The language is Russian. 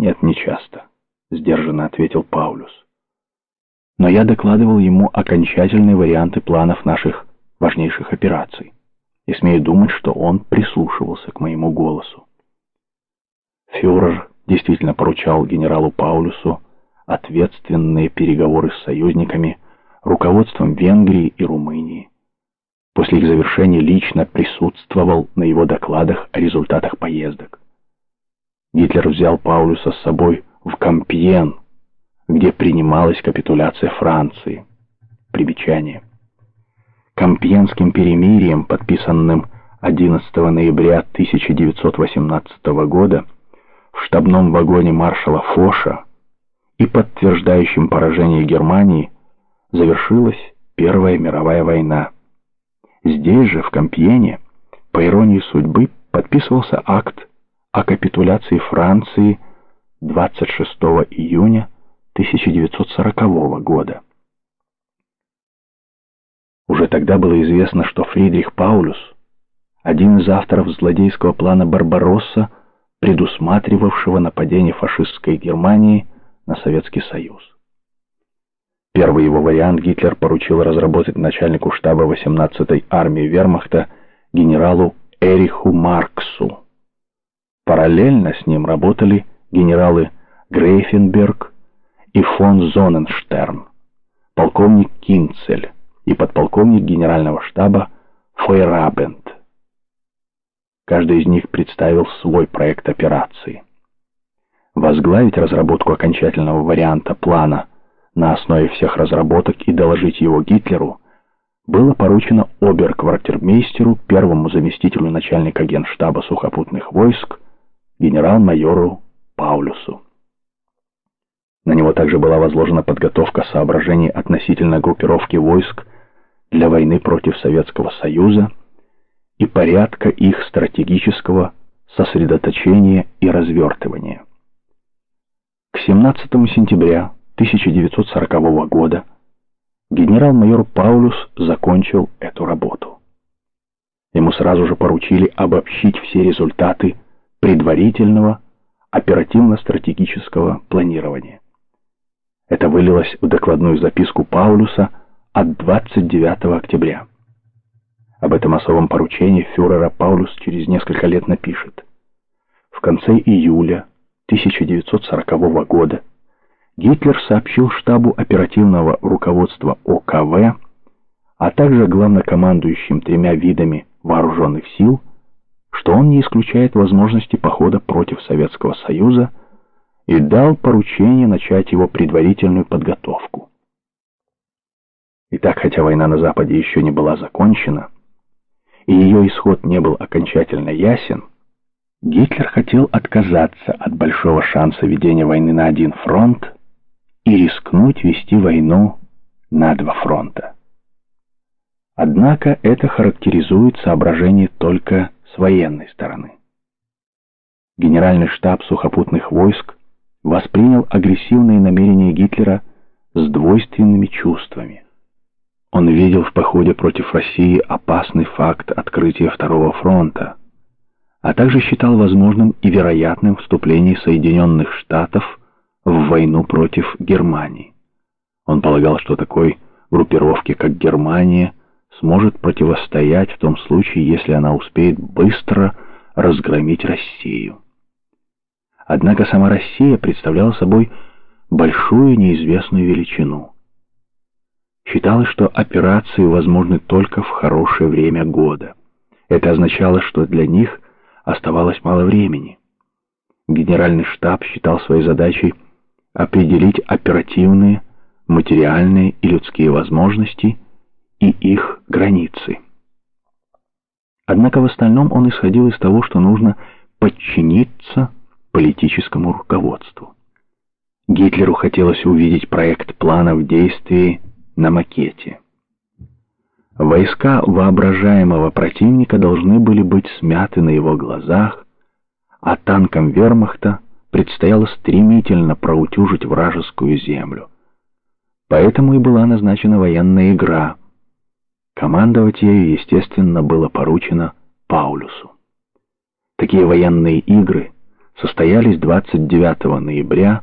«Нет, не часто», — сдержанно ответил Паулюс. «Но я докладывал ему окончательные варианты планов наших важнейших операций, и смею думать, что он прислушивался к моему голосу. Фюрер действительно поручал генералу Паулюсу ответственные переговоры с союзниками, руководством Венгрии и Румынии. После их завершения лично присутствовал на его докладах о результатах поездок. Гитлер взял Паулюса с собой в Кампьен, где принималась капитуляция Франции. Примечание. Компьенским перемирием, подписанным 11 ноября 1918 года в штабном вагоне маршала Фоша и подтверждающим поражение Германии, завершилась Первая мировая война. Здесь же, в Компьене, по иронии судьбы, подписывался акт о капитуляции Франции 26 июня 1940 года. Уже тогда было известно, что Фридрих Паулюс, один из авторов злодейского плана Барбаросса, предусматривавшего нападение фашистской Германии на Советский Союз. Первый его вариант Гитлер поручил разработать начальнику штаба 18-й армии вермахта генералу Эриху Марксу. Параллельно с ним работали генералы Грейфенберг и фон Зоненштерн, полковник Кинцель и подполковник генерального штаба Фойрабент. Каждый из них представил свой проект операции. Возглавить разработку окончательного варианта плана на основе всех разработок и доложить его Гитлеру было поручено оберквартирмейстеру, первому заместителю начальника генштаба сухопутных войск, генерал-майору Паулюсу. На него также была возложена подготовка соображений относительно группировки войск для войны против Советского Союза и порядка их стратегического сосредоточения и развертывания. К 17 сентября 1940 года генерал-майор Паулюс закончил эту работу. Ему сразу же поручили обобщить все результаты предварительного оперативно-стратегического планирования. Это вылилось в докладную записку Паулюса от 29 октября. Об этом особом поручении фюрера Паулюс через несколько лет напишет. В конце июля 1940 года Гитлер сообщил штабу оперативного руководства ОКВ, а также главнокомандующим тремя видами вооруженных сил, что он не исключает возможности похода против Советского Союза и дал поручение начать его предварительную подготовку. Итак, хотя война на Западе еще не была закончена, и ее исход не был окончательно ясен, Гитлер хотел отказаться от большого шанса ведения войны на один фронт и рискнуть вести войну на два фронта. Однако это характеризует соображение только с военной стороны. Генеральный штаб сухопутных войск воспринял агрессивные намерения Гитлера с двойственными чувствами. Он видел в походе против России опасный факт открытия Второго фронта, а также считал возможным и вероятным вступление Соединенных Штатов в войну против Германии. Он полагал, что такой группировке, как Германия, сможет противостоять в том случае, если она успеет быстро разгромить Россию. Однако сама Россия представляла собой большую неизвестную величину. Считалось, что операции возможны только в хорошее время года. Это означало, что для них оставалось мало времени. Генеральный штаб считал своей задачей определить оперативные, материальные и людские возможности и их границы. Однако в остальном он исходил из того, что нужно подчиниться политическому руководству. Гитлеру хотелось увидеть проект плана в действии на макете. Войска воображаемого противника должны были быть смяты на его глазах, а танкам вермахта предстояло стремительно проутюжить вражескую землю. Поэтому и была назначена военная игра. Командовать ею, естественно, было поручено Паулюсу. Такие военные игры состоялись 29 ноября